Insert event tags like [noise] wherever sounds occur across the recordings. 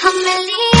Camellia.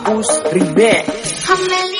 DJ Opus Remix.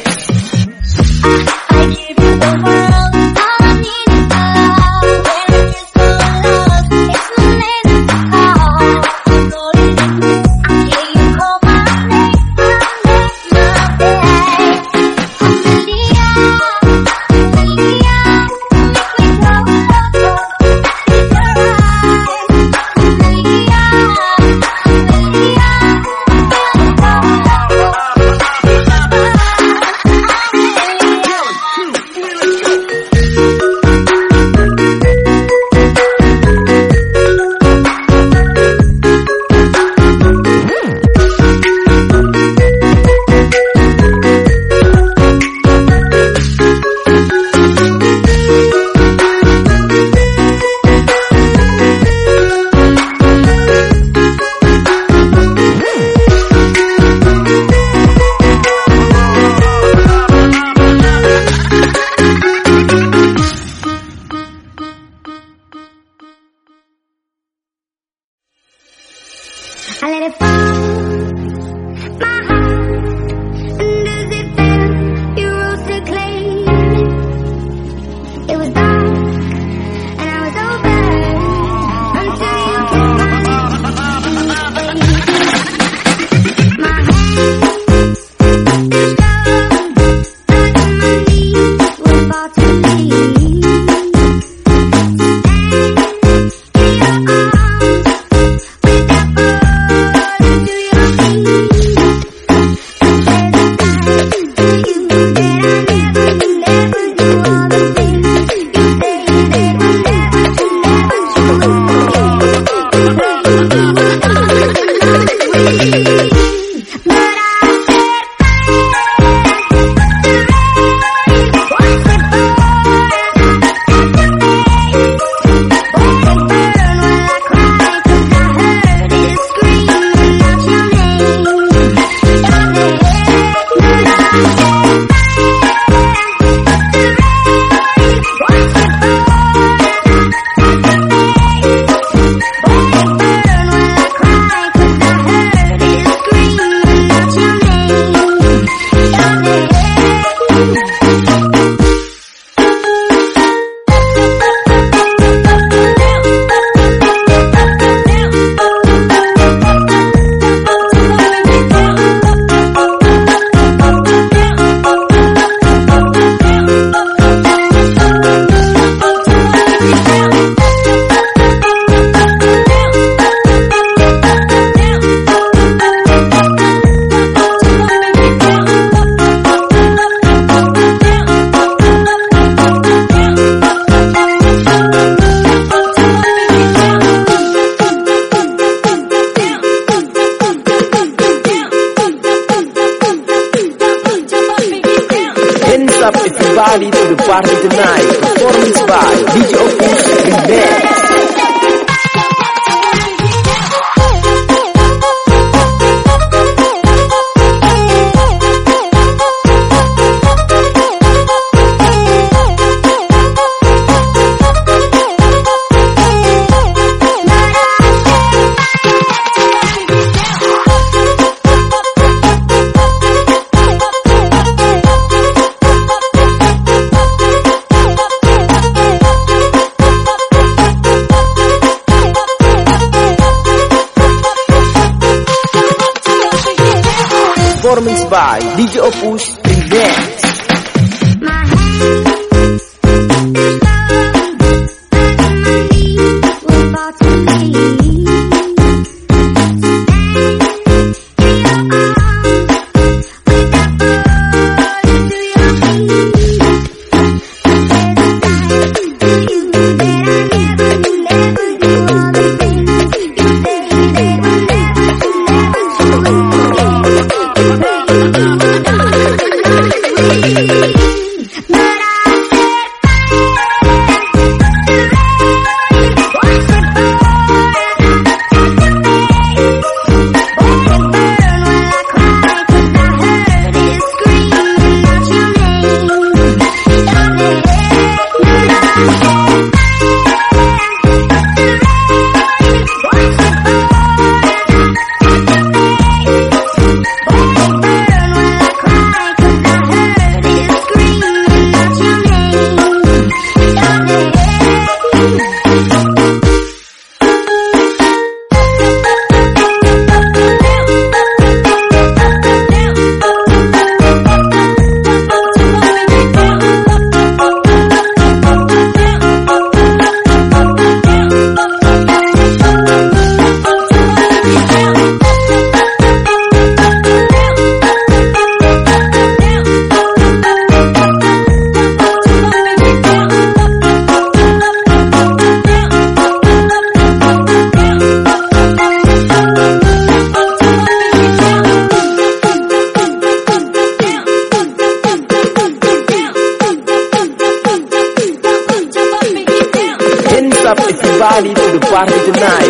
Thank [laughs] you. Everybody to the party tonight. Performance by DJ Opus Remix. Performance by DJ Opus Remix. Everybody